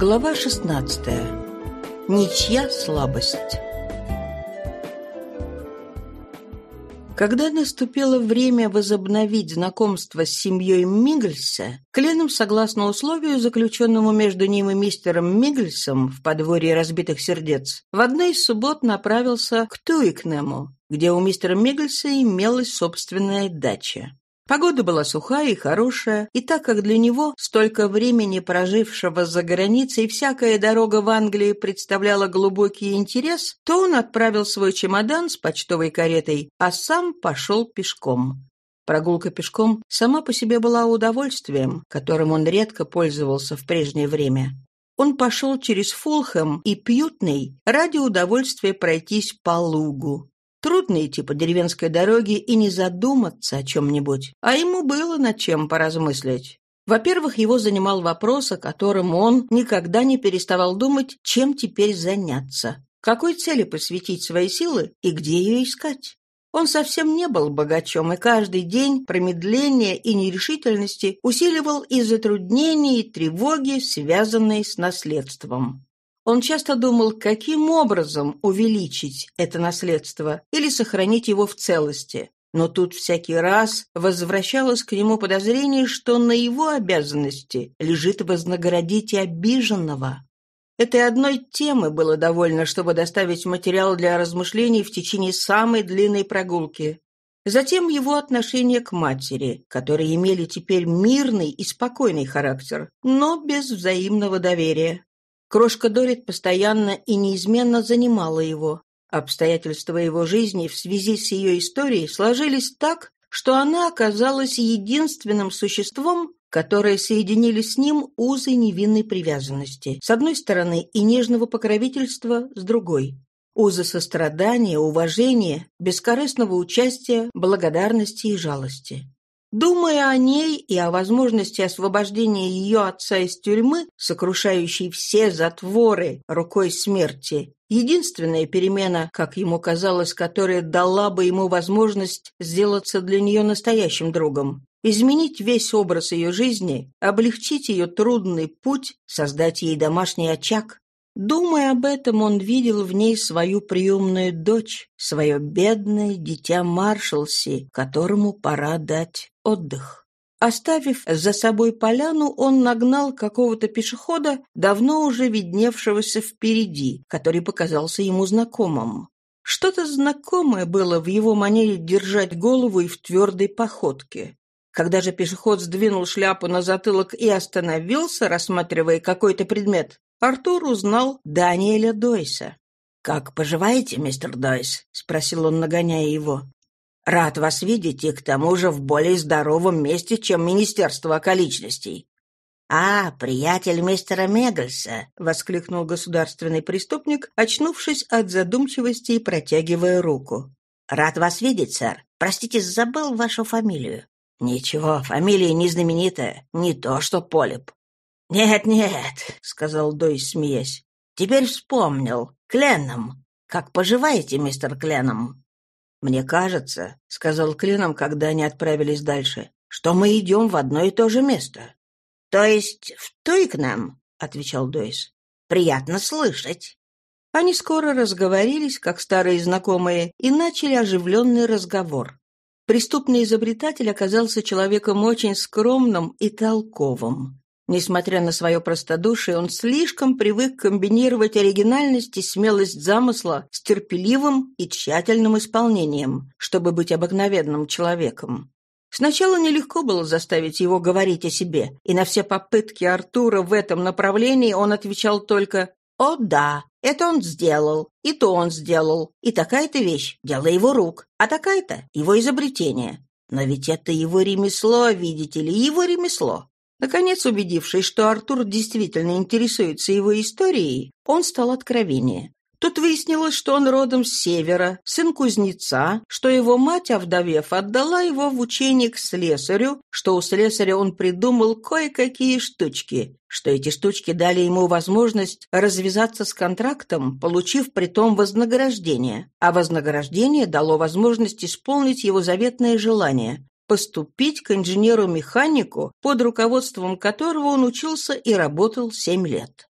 Глава 16. Ничья слабость. Когда наступило время возобновить знакомство с семьей Мигельса, Кленом, согласно условию, заключенному между ним и мистером Мигельсом в подворье разбитых сердец, в одной из суббот направился к Туикнему, где у мистера Мигельса имелась собственная дача. Погода была сухая и хорошая, и так как для него, столько времени прожившего за границей, всякая дорога в Англии представляла глубокий интерес, то он отправил свой чемодан с почтовой каретой, а сам пошел пешком. Прогулка пешком сама по себе была удовольствием, которым он редко пользовался в прежнее время. Он пошел через Фулхэм и Пьютный ради удовольствия пройтись по лугу. Трудно идти по деревенской дороге и не задуматься о чем-нибудь, а ему было над чем поразмыслить. Во-первых, его занимал вопрос, о котором он никогда не переставал думать, чем теперь заняться, какой цели посвятить свои силы и где ее искать. Он совсем не был богачом, и каждый день промедления и нерешительности усиливал и затруднения, и тревоги, связанные с наследством. Он часто думал, каким образом увеличить это наследство или сохранить его в целости. Но тут всякий раз возвращалось к нему подозрение, что на его обязанности лежит вознаградить обиженного. Этой одной темы было довольно, чтобы доставить материал для размышлений в течение самой длинной прогулки. Затем его отношение к матери, которые имели теперь мирный и спокойный характер, но без взаимного доверия. Крошка Дорит постоянно и неизменно занимала его. Обстоятельства его жизни в связи с ее историей сложились так, что она оказалась единственным существом, которое соединили с ним узы невинной привязанности, с одной стороны, и нежного покровительства с другой. Узы сострадания, уважения, бескорыстного участия, благодарности и жалости. Думая о ней и о возможности освобождения ее отца из тюрьмы, сокрушающей все затворы рукой смерти, единственная перемена, как ему казалось, которая дала бы ему возможность сделаться для нее настоящим другом, изменить весь образ ее жизни, облегчить ее трудный путь, создать ей домашний очаг, Думая об этом, он видел в ней свою приемную дочь, свое бедное дитя Маршалси, которому пора дать отдых. Оставив за собой поляну, он нагнал какого-то пешехода, давно уже видневшегося впереди, который показался ему знакомым. Что-то знакомое было в его манере держать голову и в твердой походке. Когда же пешеход сдвинул шляпу на затылок и остановился, рассматривая какой-то предмет, Артур узнал Даниэля Дойса. «Как поживаете, мистер Дойс?» — спросил он, нагоняя его. «Рад вас видеть и к тому же в более здоровом месте, чем Министерство околичностей». «А, приятель мистера Мегальса!» — воскликнул государственный преступник, очнувшись от задумчивости и протягивая руку. «Рад вас видеть, сэр. Простите, забыл вашу фамилию». «Ничего, фамилия не знаменитая, не то что Полип. «Нет-нет», — сказал Дой, смеясь. «Теперь вспомнил. Кленом. Как поживаете, мистер Кленом?» «Мне кажется», — сказал Кленом, когда они отправились дальше, «что мы идем в одно и то же место». «То есть в Туйкнам?» — отвечал Дойс. «Приятно слышать». Они скоро разговорились, как старые знакомые, и начали оживленный разговор. Преступный изобретатель оказался человеком очень скромным и толковым. Несмотря на свое простодушие, он слишком привык комбинировать оригинальность и смелость замысла с терпеливым и тщательным исполнением, чтобы быть обыкновенным человеком. Сначала нелегко было заставить его говорить о себе, и на все попытки Артура в этом направлении он отвечал только «О да, это он сделал, и то он сделал, и такая-то вещь – дело его рук, а такая-то – его изобретение». Но ведь это его ремесло, видите ли, его ремесло. Наконец, убедившись, что Артур действительно интересуется его историей, он стал откровеннее. Тут выяснилось, что он родом с севера, сын кузнеца, что его мать, овдовев, отдала его в учение к слесарю, что у слесаря он придумал кое-какие штучки, что эти штучки дали ему возможность развязаться с контрактом, получив при том вознаграждение, а вознаграждение дало возможность исполнить его заветное желание поступить к инженеру-механику, под руководством которого он учился и работал семь лет.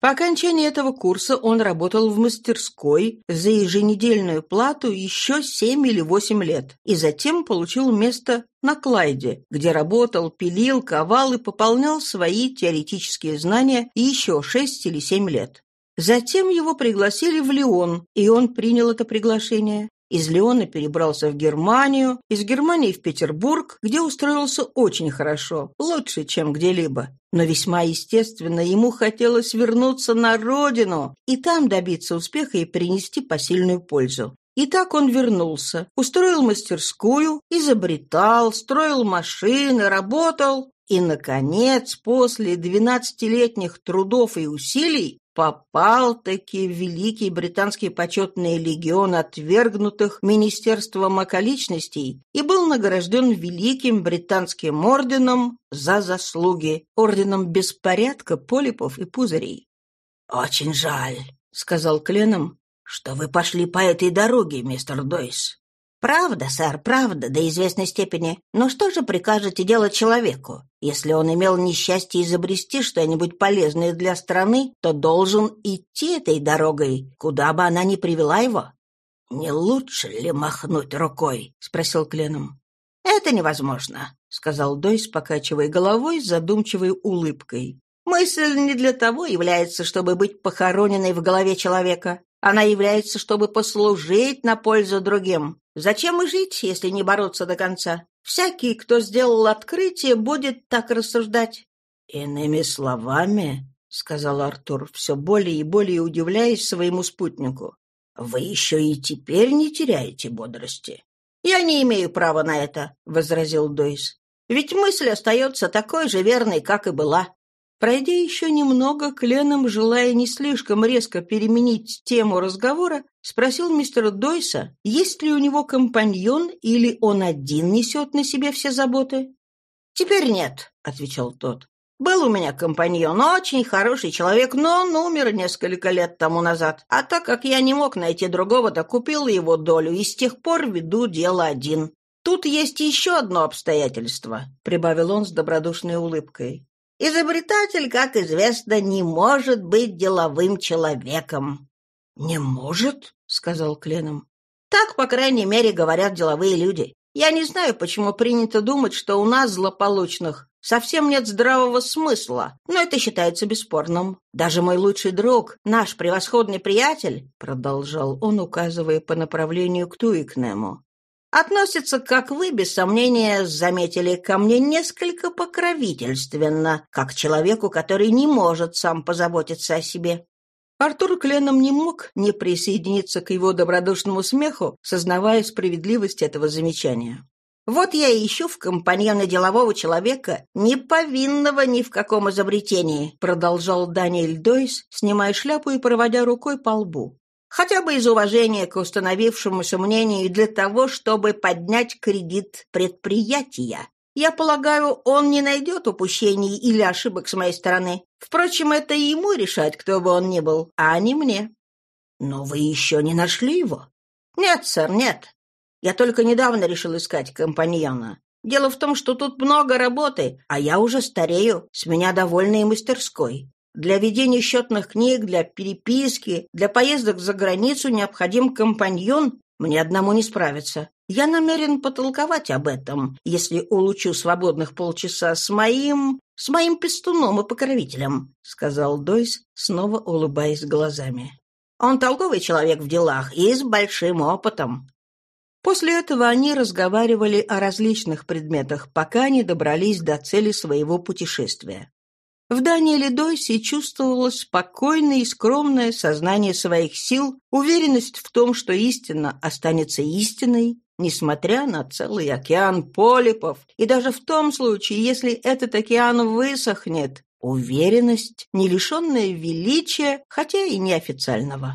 По окончании этого курса он работал в мастерской за еженедельную плату еще семь или восемь лет, и затем получил место на Клайде, где работал, пилил, ковал и пополнял свои теоретические знания еще шесть или семь лет. Затем его пригласили в Лион, и он принял это приглашение. Из Леона перебрался в Германию, из Германии в Петербург, где устроился очень хорошо, лучше, чем где-либо. Но весьма естественно, ему хотелось вернуться на родину и там добиться успеха и принести посильную пользу. И так он вернулся, устроил мастерскую, изобретал, строил машины, работал. И, наконец, после двенадцатилетних трудов и усилий, попал-таки в Великий Британский почетный легион отвергнутых Министерством околичностей и был награжден Великим Британским орденом за заслуги, орденом беспорядка, полипов и пузырей. «Очень жаль», — сказал Кленом, — «что вы пошли по этой дороге, мистер Дойс. «Правда, сэр, правда, до известной степени. Но что же прикажете делать человеку? Если он имел несчастье изобрести что-нибудь полезное для страны, то должен идти этой дорогой, куда бы она ни привела его». «Не лучше ли махнуть рукой?» — спросил Кленом. «Это невозможно», — сказал Дойс, покачивая головой с задумчивой улыбкой. «Мысль не для того является, чтобы быть похороненной в голове человека. Она является, чтобы послужить на пользу другим. Зачем и жить, если не бороться до конца? Всякий, кто сделал открытие, будет так рассуждать. «Иными словами», — сказал Артур, все более и более удивляясь своему спутнику, «вы еще и теперь не теряете бодрости». «Я не имею права на это», — возразил Дойс. «Ведь мысль остается такой же верной, как и была. Пройдя еще немного, Кленом, желая не слишком резко переменить тему разговора, спросил мистера Дойса, есть ли у него компаньон или он один несет на себе все заботы. «Теперь нет», — отвечал тот. «Был у меня компаньон, очень хороший человек, но он умер несколько лет тому назад. А так как я не мог найти другого, то купил его долю и с тех пор веду дело один. Тут есть еще одно обстоятельство», — прибавил он с добродушной улыбкой. Изобретатель, как известно, не может быть деловым человеком. «Не может?» — сказал Кленом. «Так, по крайней мере, говорят деловые люди. Я не знаю, почему принято думать, что у нас, злополучных, совсем нет здравого смысла, но это считается бесспорным. Даже мой лучший друг, наш превосходный приятель, — продолжал он, указывая по направлению к Туикнему, относится, как вы, без сомнения, заметили, ко мне несколько покровительственно, как человеку, который не может сам позаботиться о себе. Артур Кленом не мог не присоединиться к его добродушному смеху, сознавая справедливость этого замечания. «Вот я и ищу в компаньоне делового человека, не повинного ни в каком изобретении», продолжал Даниэль Дойс, снимая шляпу и проводя рукой по лбу хотя бы из уважения к установившемуся мнению и для того, чтобы поднять кредит предприятия. Я полагаю, он не найдет упущений или ошибок с моей стороны. Впрочем, это ему решать, кто бы он ни был, а не мне. Но вы еще не нашли его? Нет, сэр, нет. Я только недавно решил искать компаньона. Дело в том, что тут много работы, а я уже старею, с меня довольны и мастерской. Для ведения счетных книг, для переписки, для поездок за границу необходим компаньон. Мне одному не справиться. Я намерен потолковать об этом, если улучшу свободных полчаса с моим... с моим пестуном и покровителем», — сказал Дойс, снова улыбаясь глазами. «Он толковый человек в делах и с большим опытом». После этого они разговаривали о различных предметах, пока не добрались до цели своего путешествия. В Даниэле Дойсе чувствовалось спокойное и скромное сознание своих сил, уверенность в том, что истина останется истиной, несмотря на целый океан полипов, и даже в том случае, если этот океан высохнет, уверенность, не лишенная величия, хотя и неофициального.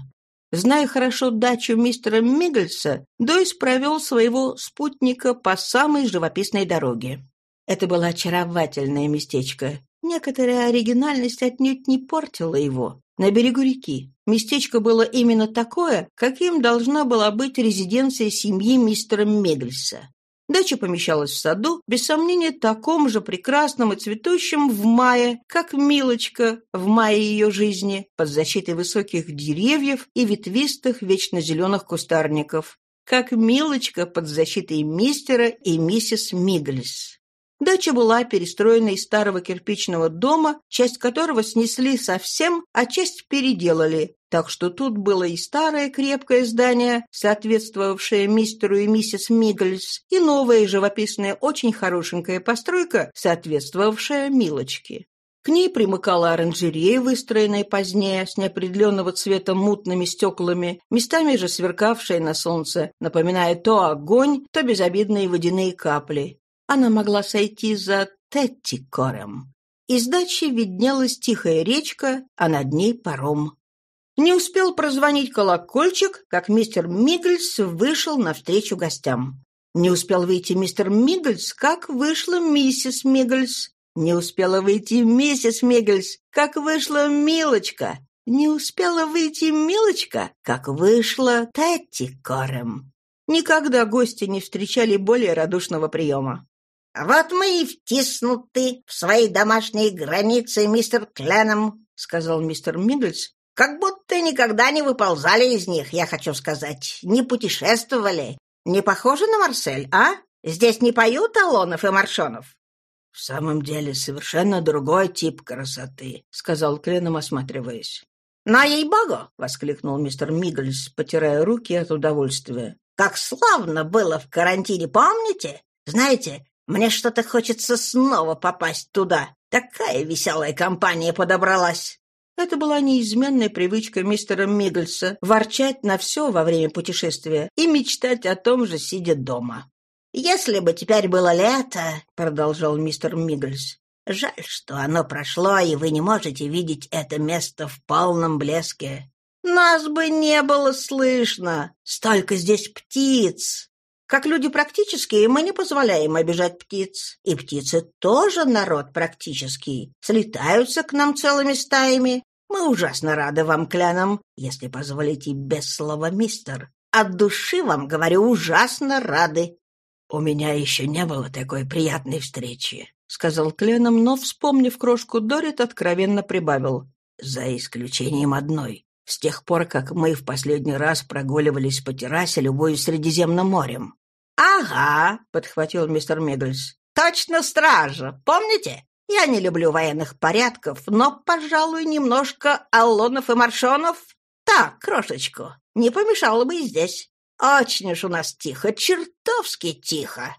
Зная хорошо дачу мистера Миггельса, Дойс провел своего спутника по самой живописной дороге. Это было очаровательное местечко. Некоторая оригинальность отнюдь не портила его. На берегу реки. Местечко было именно такое, каким должна была быть резиденция семьи мистера Мегельса. Дача помещалась в саду, без сомнения, таком же прекрасном и цветущем в мае, как Милочка в мае ее жизни, под защитой высоких деревьев и ветвистых вечно зеленых кустарников, как Милочка под защитой мистера и миссис Мигглс. Дача была перестроена из старого кирпичного дома, часть которого снесли совсем, а часть переделали, так что тут было и старое крепкое здание, соответствовавшее мистеру и миссис Мигглс, и новая живописная очень хорошенькая постройка, соответствовавшая Милочке. К ней примыкала оранжерея, выстроенная позднее, с неопределенного цвета мутными стеклами, местами же сверкавшая на солнце, напоминая то огонь, то безобидные водяные капли. Она могла сойти за Теттикором. Из дачи виднелась тихая речка, а над ней паром. Не успел прозвонить колокольчик, как мистер Миггельс вышел навстречу гостям. Не успел выйти мистер Миггельс, как вышла миссис Миггельс. Не успела выйти миссис Миггельс, как вышла Милочка. Не успела выйти Милочка, как вышла Тетти Корем. Никогда гости не встречали более радушного приема. «Вот мы и втиснуты в свои домашние границы, мистер Кленом», — сказал мистер Миггельс, как будто никогда не выползали из них, я хочу сказать. Не путешествовали. Не похоже на Марсель, а? Здесь не поют Алонов и Маршонов?» «В самом деле, совершенно другой тип красоты», — сказал Кленом, осматриваясь. «На ей-богу!» — воскликнул мистер Мигглс, потирая руки от удовольствия. «Как славно было в карантине, помните? Знаете, мне что-то хочется снова попасть туда. Такая веселая компания подобралась». Это была неизменная привычка мистера Миггельса ворчать на все во время путешествия и мечтать о том же, сидя дома. «Если бы теперь было лето», — продолжал мистер Миггельс, «жаль, что оно прошло, и вы не можете видеть это место в полном блеске. Нас бы не было слышно. Столько здесь птиц. Как люди практические, мы не позволяем обижать птиц. И птицы тоже народ практический. Слетаются к нам целыми стаями. Мы ужасно рады вам, клянам, если позволите без слова мистер. От души вам, говорю, ужасно рады. «У меня еще не было такой приятной встречи», — сказал Кленом, но, вспомнив крошку Дорит, откровенно прибавил. «За исключением одной. С тех пор, как мы в последний раз прогуливались по террасе, любой Средиземным морем. «Ага», — подхватил мистер Мигглс. «Точно стража, помните? Я не люблю военных порядков, но, пожалуй, немножко Аллонов и Маршонов. Так, крошечку, не помешало бы и здесь. Очень уж у нас тихо, чертовски тихо».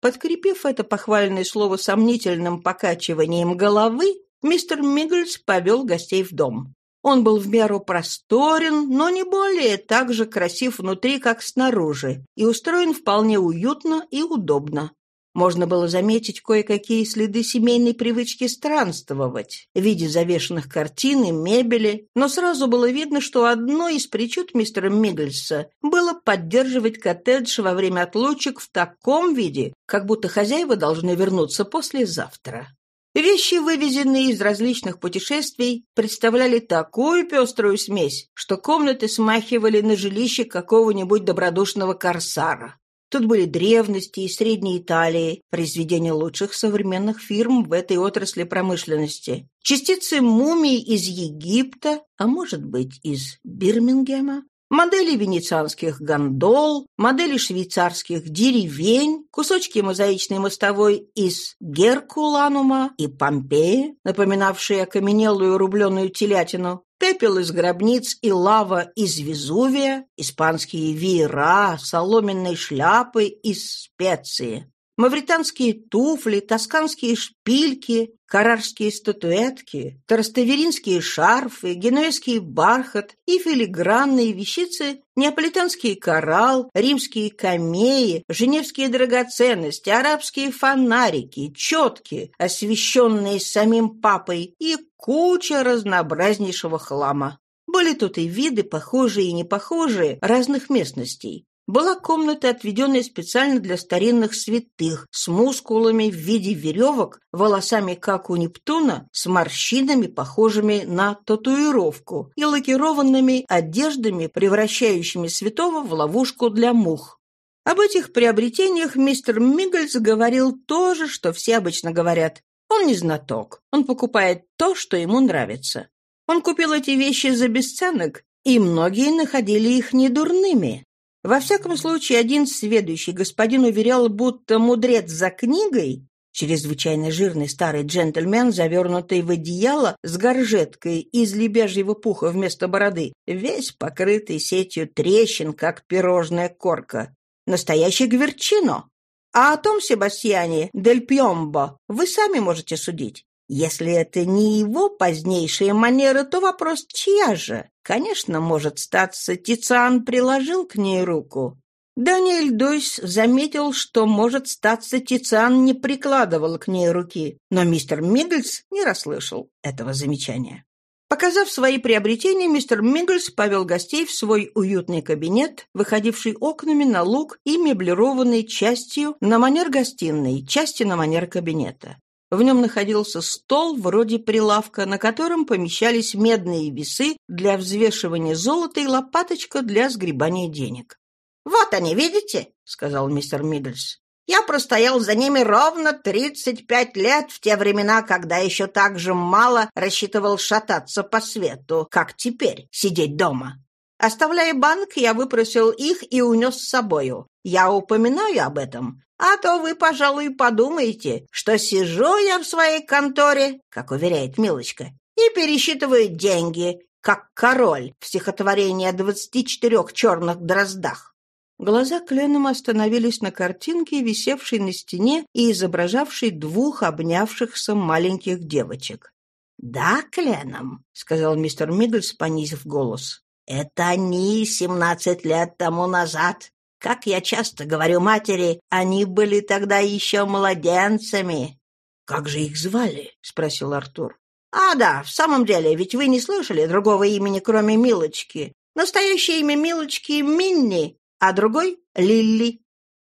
Подкрепив это похвальное слово сомнительным покачиванием головы, мистер Мигглс повел гостей в дом. Он был в меру просторен, но не более так же красив внутри, как снаружи, и устроен вполне уютно и удобно. Можно было заметить кое-какие следы семейной привычки странствовать в виде завешенных картин и мебели, но сразу было видно, что одной из причуд мистера Миггельса было поддерживать коттедж во время отлучек в таком виде, как будто хозяева должны вернуться послезавтра. Вещи, вывезенные из различных путешествий, представляли такую пеструю смесь, что комнаты смахивали на жилище какого-нибудь добродушного корсара. Тут были древности из Средней Италии, произведения лучших современных фирм в этой отрасли промышленности, частицы мумий из Египта, а может быть, из Бирмингема, модели венецианских гондол, модели швейцарских деревень, кусочки мозаичной мостовой из Геркуланума и Помпеи, напоминавшие окаменелую рубленую телятину, пепел из гробниц и лава из Везувия, испанские веера, соломенные шляпы из специи. Мавританские туфли, тосканские шпильки, карарские статуэтки, траставеринские шарфы, генуэзский бархат и филигранные вещицы, неаполитанский коралл, римские камеи, женевские драгоценности, арабские фонарики, четки, освещенные самим папой и куча разнообразнейшего хлама. Были тут и виды, похожие и непохожие, разных местностей была комната, отведенная специально для старинных святых, с мускулами в виде веревок, волосами, как у Нептуна, с морщинами, похожими на татуировку, и лакированными одеждами, превращающими святого в ловушку для мух. Об этих приобретениях мистер Миггельс говорил то же, что все обычно говорят. Он не знаток, он покупает то, что ему нравится. Он купил эти вещи за бесценок, и многие находили их недурными. Во всяком случае, один сведущий господин уверял, будто мудрец за книгой Чрезвычайно жирный старый джентльмен, завернутый в одеяло с горжеткой из лебяжьего пуха вместо бороды, весь покрытый сетью трещин, как пирожная корка. Настоящий гверчино. А о том Себастьяне Дель Пьомбо вы сами можете судить. Если это не его позднейшие манеры, то вопрос чья же? Конечно, может статься, Тициан приложил к ней руку. Даниэль Дойс заметил, что, может, статься Тициан не прикладывал к ней руки, но мистер Миддлс не расслышал этого замечания. Показав свои приобретения, мистер Миддлс повел гостей в свой уютный кабинет, выходивший окнами на луг и меблированный частью на манер гостиной, частью на манер кабинета. В нем находился стол вроде прилавка, на котором помещались медные весы для взвешивания золота и лопаточка для сгребания денег. «Вот они, видите?» — сказал мистер Миддлс. «Я простоял за ними ровно тридцать пять лет в те времена, когда еще так же мало рассчитывал шататься по свету, как теперь сидеть дома. Оставляя банк, я выпросил их и унес с собою. Я упоминаю об этом, а то вы, пожалуй, подумаете, что сижу я в своей конторе, как уверяет Милочка, и пересчитываю деньги, как король в стихотворении о двадцати четырех черных дроздах. Глаза Кленом остановились на картинке, висевшей на стене и изображавшей двух обнявшихся маленьких девочек. «Да, Кленом», — сказал мистер Миддлс, понизив голос. «Это они семнадцать лет тому назад. Как я часто говорю матери, они были тогда еще младенцами». «Как же их звали?» — спросил Артур. «А, да, в самом деле, ведь вы не слышали другого имени, кроме Милочки. Настоящее имя Милочки — Минни, а другой — Лилли.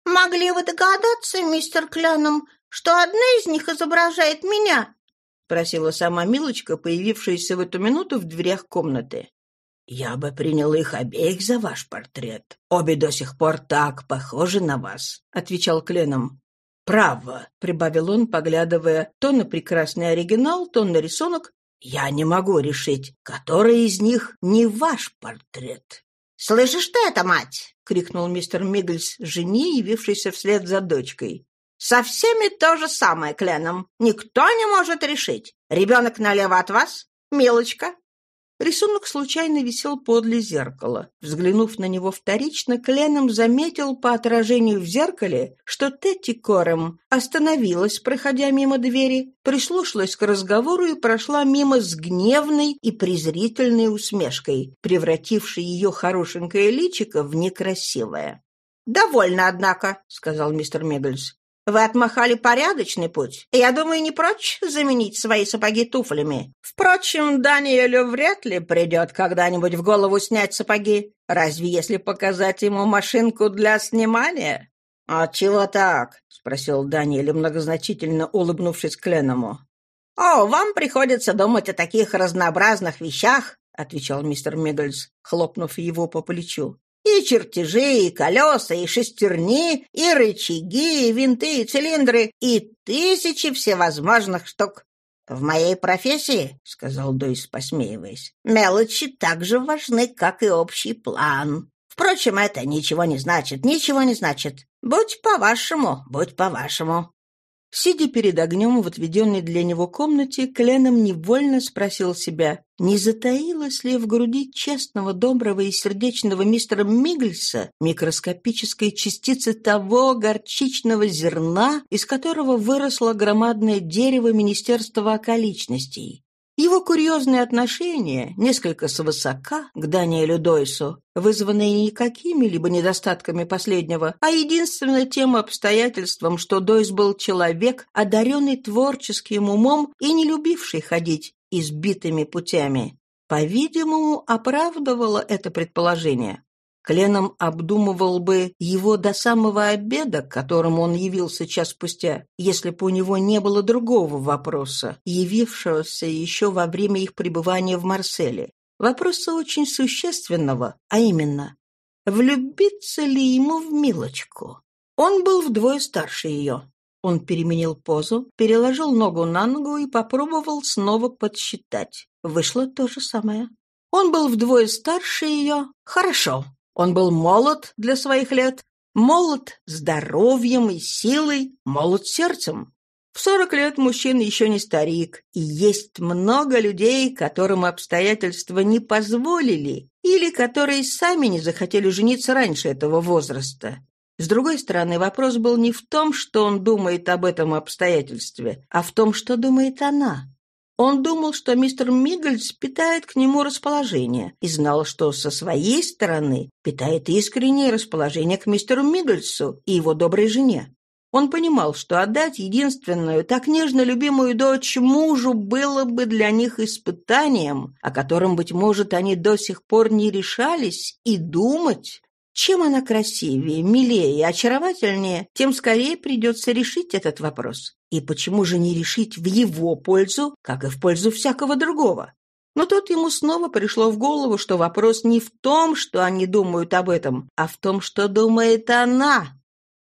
«Могли вы догадаться, мистер Кляном, что одна из них изображает меня?» — спросила сама Милочка, появившаяся в эту минуту в дверях комнаты. «Я бы принял их обеих за ваш портрет. Обе до сих пор так похожи на вас», — отвечал Кленом. «Право», — прибавил он, поглядывая то на прекрасный оригинал, то на рисунок, «я не могу решить, который из них не ваш портрет». «Слышишь ты это, мать?» — крикнул мистер Миггельс жене, явившейся вслед за дочкой. «Со всеми то же самое, Кленом. Никто не может решить. Ребенок налево от вас? Милочка, Рисунок случайно висел подле зеркала. Взглянув на него вторично, Кленом заметил по отражению в зеркале, что Тетти Корем остановилась, проходя мимо двери, прислушалась к разговору и прошла мимо с гневной и презрительной усмешкой, превратившей ее хорошенькое личико в некрасивое. «Довольно, однако», — сказал мистер Меггельс. Вы отмахали порядочный путь. Я думаю, не прочь заменить свои сапоги туфлями. Впрочем, Даниэлю вряд ли придет когда-нибудь в голову снять сапоги. Разве если показать ему машинку для снимания? «А чего так?» — спросил Даниэль, многозначительно улыбнувшись Кленному. «О, вам приходится думать о таких разнообразных вещах», — отвечал мистер Миддлс, хлопнув его по плечу. И чертежи, и колеса, и шестерни, и рычаги, и винты, и цилиндры, и тысячи всевозможных штук. «В моей профессии, — сказал Дойс, посмеиваясь, — мелочи так же важны, как и общий план. Впрочем, это ничего не значит, ничего не значит. Будь по-вашему, будь по-вашему. Сидя перед огнем в отведенной для него комнате, Кленом невольно спросил себя, не затаилась ли в груди честного, доброго и сердечного мистера Мигельса микроскопической частицы того горчичного зерна, из которого выросло громадное дерево Министерства околичностей. Его курьезные отношения, несколько свысока к Даниэлю Дойсу, вызванные не какими-либо недостатками последнего, а единственно тем обстоятельством, что Дойс был человек, одаренный творческим умом и не любивший ходить избитыми путями, по-видимому, оправдывало это предположение. Кленом обдумывал бы его до самого обеда, к которому он явился час спустя, если бы у него не было другого вопроса, явившегося еще во время их пребывания в Марселе. Вопроса очень существенного, а именно, влюбиться ли ему в Милочку. Он был вдвое старше ее. Он переменил позу, переложил ногу на ногу и попробовал снова подсчитать. Вышло то же самое. Он был вдвое старше ее. Хорошо. Он был молод для своих лет. Молод здоровьем и силой, молод сердцем. В сорок лет мужчина еще не старик, и есть много людей, которым обстоятельства не позволили или которые сами не захотели жениться раньше этого возраста. С другой стороны, вопрос был не в том, что он думает об этом обстоятельстве, а в том, что думает она. Он думал, что мистер Миггельс питает к нему расположение, и знал, что со своей стороны питает искреннее расположение к мистеру Миггельсу и его доброй жене. Он понимал, что отдать единственную, так нежно любимую дочь мужу было бы для них испытанием, о котором, быть может, они до сих пор не решались и думать. Чем она красивее, милее и очаровательнее, тем скорее придется решить этот вопрос. И почему же не решить в его пользу, как и в пользу всякого другого? Но тут ему снова пришло в голову, что вопрос не в том, что они думают об этом, а в том, что думает она.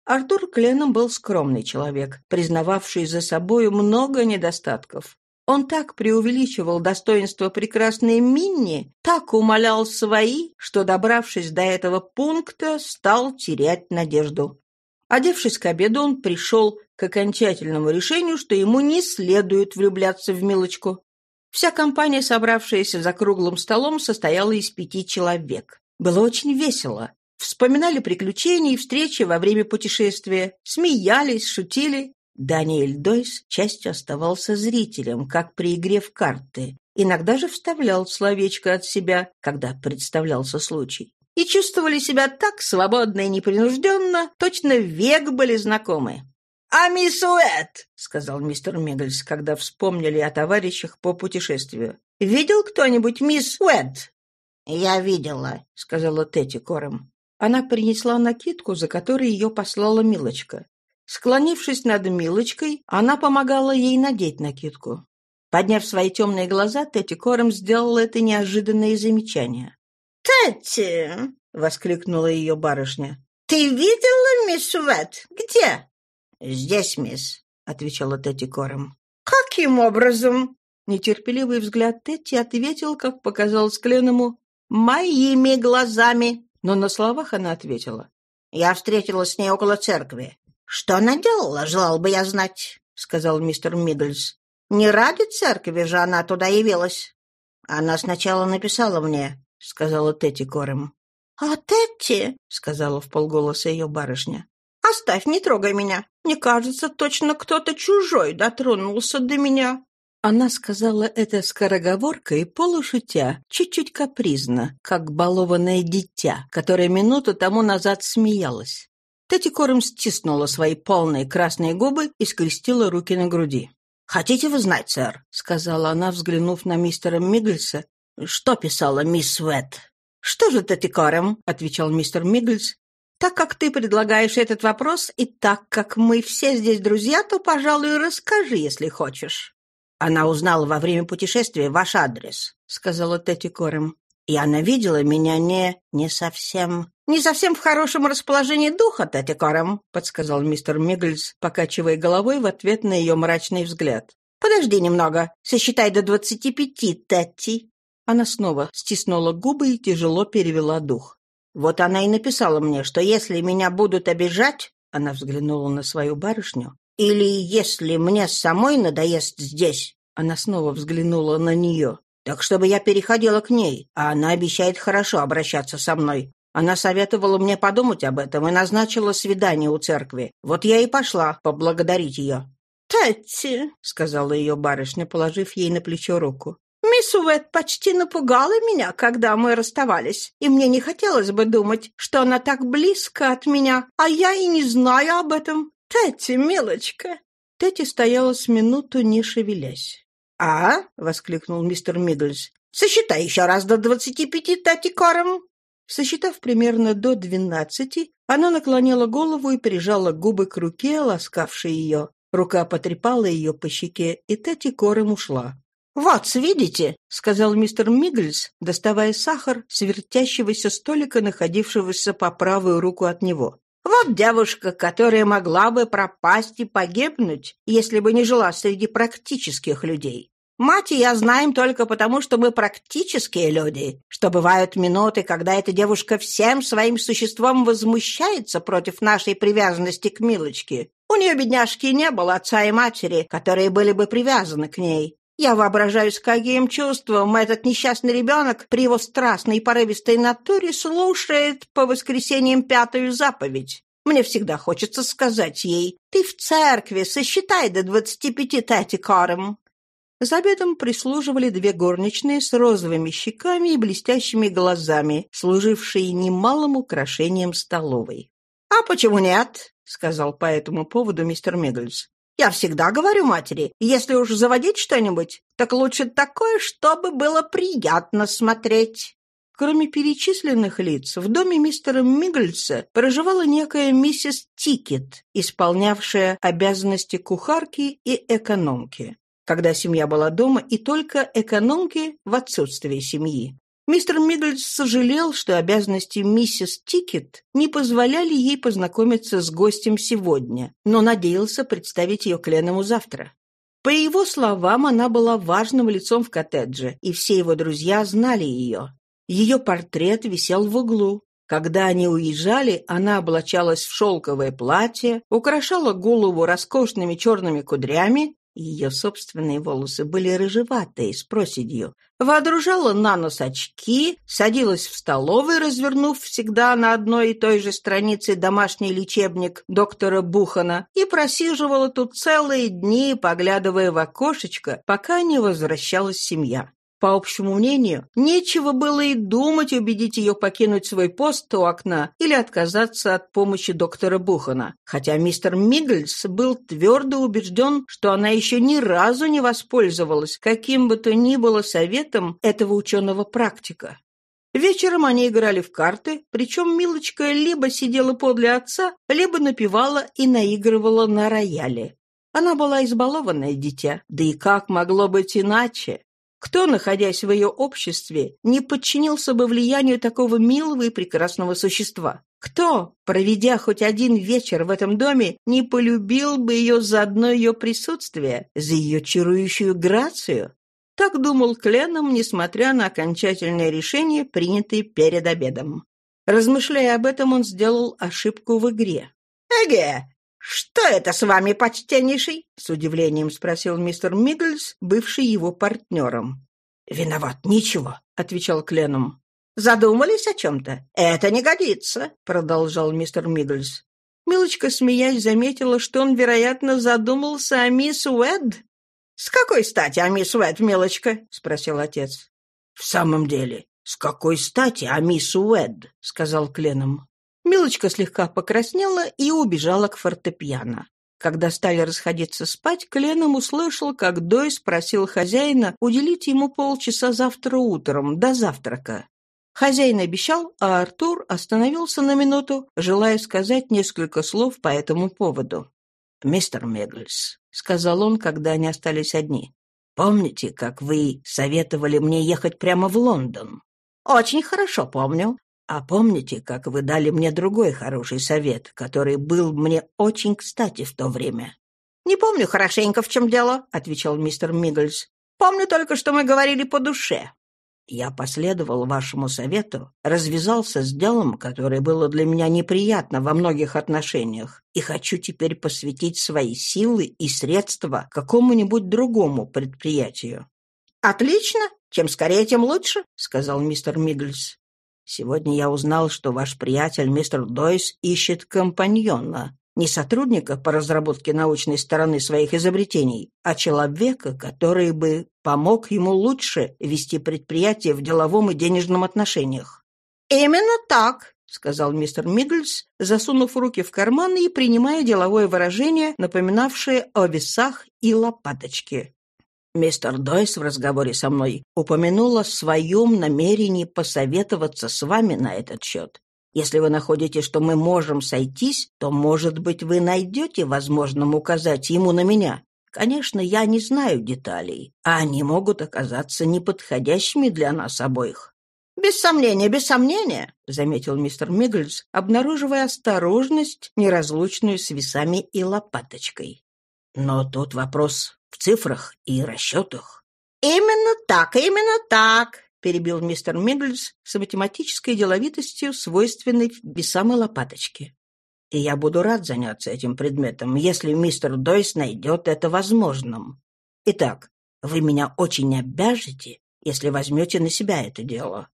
Артур Кленом был скромный человек, признававший за собою много недостатков. Он так преувеличивал достоинство прекрасной Минни, так умолял свои, что, добравшись до этого пункта, стал терять надежду. Одевшись к обеду, он пришел к окончательному решению, что ему не следует влюбляться в Милочку. Вся компания, собравшаяся за круглым столом, состояла из пяти человек. Было очень весело. Вспоминали приключения и встречи во время путешествия, смеялись, шутили. Даниэль Дойс частью оставался зрителем, как при игре в карты. Иногда же вставлял словечко от себя, когда представлялся случай. И чувствовали себя так свободно и непринужденно, точно век были знакомы. «А мисс Уэт!» — сказал мистер Миггельс, когда вспомнили о товарищах по путешествию. «Видел кто-нибудь мисс Уэт?» «Я видела», — сказала Тетти Кором. Она принесла накидку, за которой ее послала Милочка. Склонившись над Милочкой, она помогала ей надеть накидку. Подняв свои темные глаза, Тетти Кором сделала это неожиданное замечание. «Тетти!» — воскликнула ее барышня. «Ты видела мисс Уэт? Где?» «Здесь, мисс», — отвечала Тетти Кором. «Каким образом?» Нетерпеливый взгляд Тетти ответил, как показалось Кленому, «моими глазами». Но на словах она ответила. «Я встретилась с ней около церкви. Что она делала, желал бы я знать», — сказал мистер Миддлс. «Не ради церкви же она туда явилась». «Она сначала написала мне», — сказала Тетти Корем. «А Тетти», — сказала в полголоса ее барышня, — «оставь, не трогай меня. Мне кажется, точно кто-то чужой дотронулся до меня». Она сказала это скороговоркой, полушутя, чуть-чуть капризно, как балованное дитя, которое минуту тому назад смеялось. Тетти Кором стиснула свои полные красные губы и скрестила руки на груди. «Хотите вы знать, сэр?» — сказала она, взглянув на мистера Миггельса. «Что писала мисс Уэт?» «Что же, Тетти Кором?» — отвечал мистер Миггельс. «Так как ты предлагаешь этот вопрос, и так как мы все здесь друзья, то, пожалуй, расскажи, если хочешь». «Она узнала во время путешествия ваш адрес», — сказала Тетти Корем. «И она видела меня не... не совсем...» «Не совсем в хорошем расположении духа, Тетти Корем», — подсказал мистер Мигглс, покачивая головой в ответ на ее мрачный взгляд. «Подожди немного. Сосчитай до двадцати пяти, Тетти». Она снова стиснула губы и тяжело перевела дух. «Вот она и написала мне, что если меня будут обижать...» Она взглянула на свою барышню. Или если мне самой надоест здесь, она снова взглянула на нее, так чтобы я переходила к ней, а она обещает хорошо обращаться со мной. Она советовала мне подумать об этом и назначила свидание у церкви. Вот я и пошла поблагодарить ее. «Тетти», — сказала ее барышня, положив ей на плечо руку, «мисс Уэт почти напугала меня, когда мы расставались, и мне не хотелось бы думать, что она так близко от меня, а я и не знаю об этом. «Тетти, милочка!» Тетти стояла с минуту, не шевелясь. «А?» — воскликнул мистер Миддлс. «Сосчитай еще раз до двадцати пяти, Тетти Кором!» Сосчитав примерно до двенадцати, она наклонила голову и прижала губы к руке, ласкавшей ее. Рука потрепала ее по щеке, и Тетти Кором ушла. «Вот, видите», — сказал мистер Миггельс, доставая сахар с вертящегося столика, находившегося по правую руку от него. «Вот девушка, которая могла бы пропасть и погибнуть, если бы не жила среди практических людей. Мать и я знаем только потому, что мы практические люди, что бывают минуты, когда эта девушка всем своим существом возмущается против нашей привязанности к Милочке. У нее, бедняжки, не было отца и матери, которые были бы привязаны к ней. Я воображаю, с каким чувством этот несчастный ребенок при его страстной и порывистой натуре слушает по воскресеньям пятую заповедь. Мне всегда хочется сказать ей, «Ты в церкви, сосчитай до двадцати пяти татикаром». За обедом прислуживали две горничные с розовыми щеками и блестящими глазами, служившие немалым украшением столовой. «А почему нет?» — сказал по этому поводу мистер Миглз. Я всегда говорю матери, если уж заводить что-нибудь, так лучше такое, чтобы было приятно смотреть. Кроме перечисленных лиц, в доме мистера Миглза проживала некая миссис Тикет, исполнявшая обязанности кухарки и экономки. Когда семья была дома, и только экономки в отсутствие семьи. Мистер Миглз сожалел, что обязанности миссис Тикет не позволяли ей познакомиться с гостем сегодня, но надеялся представить ее Кленнэму завтра. По его словам, она была важным лицом в коттедже, и все его друзья знали ее. Ее портрет висел в углу. Когда они уезжали, она облачалась в шелковое платье, украшала голову роскошными черными кудрями ее собственные волосы были рыжеватые, с проседью. Водружала на нос очки, садилась в столовой, развернув всегда на одной и той же странице домашний лечебник доктора Бухана, и просиживала тут целые дни, поглядывая в окошечко, пока не возвращалась семья. По общему мнению, нечего было и думать убедить ее покинуть свой пост у окна или отказаться от помощи доктора Бухана, хотя мистер Миггельс был твердо убежден, что она еще ни разу не воспользовалась каким бы то ни было советом этого ученого-практика. Вечером они играли в карты, причем Милочка либо сидела подле отца, либо напевала и наигрывала на рояле. Она была избалованное дитя, да и как могло быть иначе? Кто, находясь в ее обществе, не подчинился бы влиянию такого милого и прекрасного существа? Кто, проведя хоть один вечер в этом доме, не полюбил бы ее за одно ее присутствие, за ее чарующую грацию? Так думал Кленом, несмотря на окончательное решение, принятое перед обедом. Размышляя об этом, он сделал ошибку в игре. «Эге, «Что это с вами, почтеннейший?» — с удивлением спросил мистер Миддлс, бывший его партнером. «Виноват, ничего», — отвечал Кленом. «Задумались о чем-то? Это не годится», — продолжал мистер Миддлс. Милочка, смеясь, заметила, что он, вероятно, задумался о мисс Уэд. «С какой стати о мисс Уэд, Милочка?» — спросил отец. «В самом деле, с какой стати о мисс Уэд?» — сказал Кленом. Милочка слегка покраснела и убежала к фортепиано. Когда стали расходиться спать, Кленом услышал, как Дой спросил хозяина уделить ему полчаса завтра утром, до завтрака. Хозяин обещал, а Артур остановился на минуту, желая сказать несколько слов по этому поводу. «Мистер Мегльс», — сказал он, когда они остались одни, — «помните, как вы советовали мне ехать прямо в Лондон?» «Очень хорошо помню. А помните, как вы дали мне другой хороший совет, который был мне очень кстати в то время? «Не помню хорошенько, в чем дело», — отвечал мистер Миггельс. «Помню только, что мы говорили по душе». Я последовал вашему совету, развязался с делом, которое было для меня неприятно во многих отношениях, и хочу теперь посвятить свои силы и средства какому-нибудь другому предприятию. «Отлично! Чем скорее, тем лучше», — сказал мистер Миггельс. Сегодня я узнал, что ваш приятель мистер Дойс ищет компаньона, не сотрудника по разработке научной стороны своих изобретений, а человека, который бы помог ему лучше вести предприятие в деловом и денежном отношениях. «Именно так», — сказал мистер Миддлс, засунув руки в карманы и принимая деловое выражение, напоминавшее о весах и лопаточке. Мистер Дойс в разговоре со мной упомянул о своем намерении посоветоваться с вами на этот счет. Если вы находите, что мы можем сойтись, то, может быть, вы найдете возможным указать ему на меня. Конечно, я не знаю деталей, а они могут оказаться неподходящими для нас обоих. «Без сомнения, без сомнения», — заметил мистер Мигглс, обнаруживая осторожность, неразлучную с весами и лопаточкой. «Но тут вопрос в цифрах и расчетах». «Именно так, именно так», — перебил мистер Мигглс с математической деловитостью, свойственной весам и лопаточке. «И я буду рад заняться этим предметом, если мистер Дойс найдет это возможным. Итак, вы меня очень обяжете, если возьмете на себя это дело».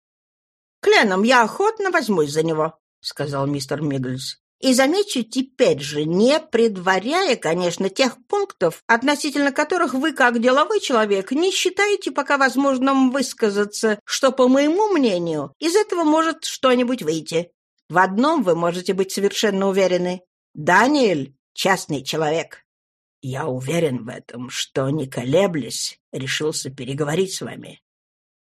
«Кленом я охотно возьмусь за него», — сказал мистер Мигглс. «И замечу теперь же, не предваряя, конечно, тех пунктов, относительно которых вы, как деловой человек, не считаете пока возможным высказаться, что, по моему мнению, из этого может что-нибудь выйти. В одном вы можете быть совершенно уверены. Даниэль — частный человек». «Я уверен в этом, что, не колеблясь, решился переговорить с вами.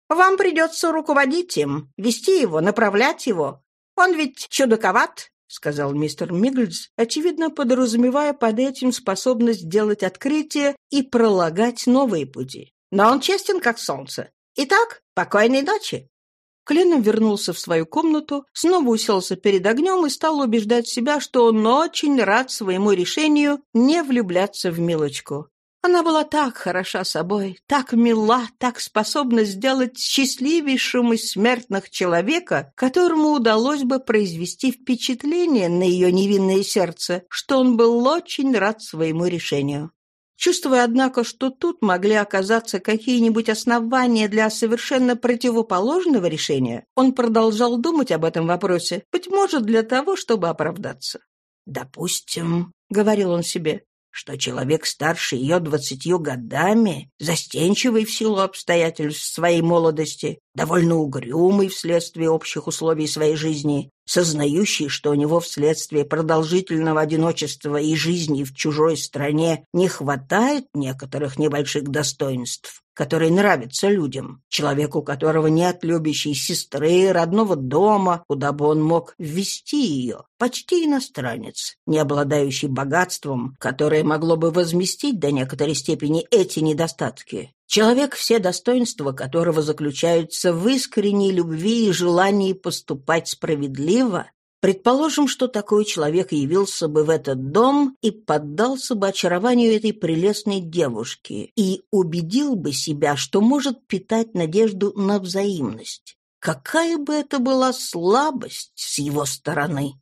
Вам придется руководить им, вести его, направлять его. Он ведь чудаковат, — сказал мистер Мигглс, очевидно подразумевая под этим способность делать открытия и пролагать новые пути. Но он честен, как солнце. Итак, покойной ночи. Кленом вернулся в свою комнату, снова уселся перед огнем и стал убеждать себя, что он очень рад своему решению не влюбляться в Милочку. Она была так хороша собой, так мила, так способна сделать счастливейшим из смертных человека, которому удалось бы произвести впечатление на ее невинное сердце, что он был очень рад своему решению. Чувствуя, однако, что тут могли оказаться какие-нибудь основания для совершенно противоположного решения, он продолжал думать об этом вопросе, быть может, для того, чтобы оправдаться. «Допустим», — говорил он себе, что человек старше ее двадцатью годами, застенчивый в силу обстоятельств своей молодости, довольно угрюмый вследствие общих условий своей жизни, сознающий, что у него вследствие продолжительного одиночества и жизни в чужой стране не хватает некоторых небольших достоинств, которые нравятся людям, человеку которого нет любящей сестры, родного дома, куда бы он мог ввести ее, почти иностранец, не обладающий богатством, которое могло бы возместить до некоторой степени эти недостатки. Человек, все достоинства которого заключаются в искренней любви и желании поступать справедливо, Предположим, что такой человек явился бы в этот дом и поддался бы очарованию этой прелестной девушки и убедил бы себя, что может питать надежду на взаимность. Какая бы это была слабость с его стороны!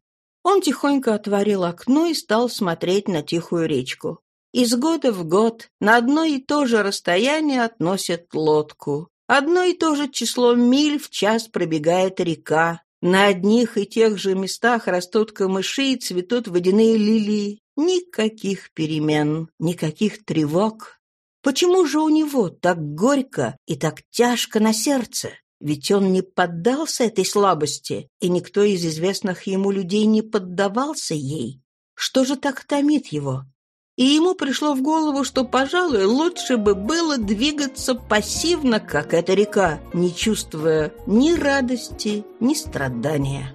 Он тихонько отворил окно и стал смотреть на тихую речку. Из года в год на одно и то же расстояние относят лодку. Одно и то же число миль в час пробегает река. На одних и тех же местах растут камыши и цветут водяные лилии. Никаких перемен, никаких тревог. Почему же у него так горько и так тяжко на сердце? Ведь он не поддался этой слабости, и никто из известных ему людей не поддавался ей. Что же так томит его? И ему пришло в голову, что, пожалуй, лучше бы было двигаться пассивно, как эта река, не чувствуя ни радости, ни страдания.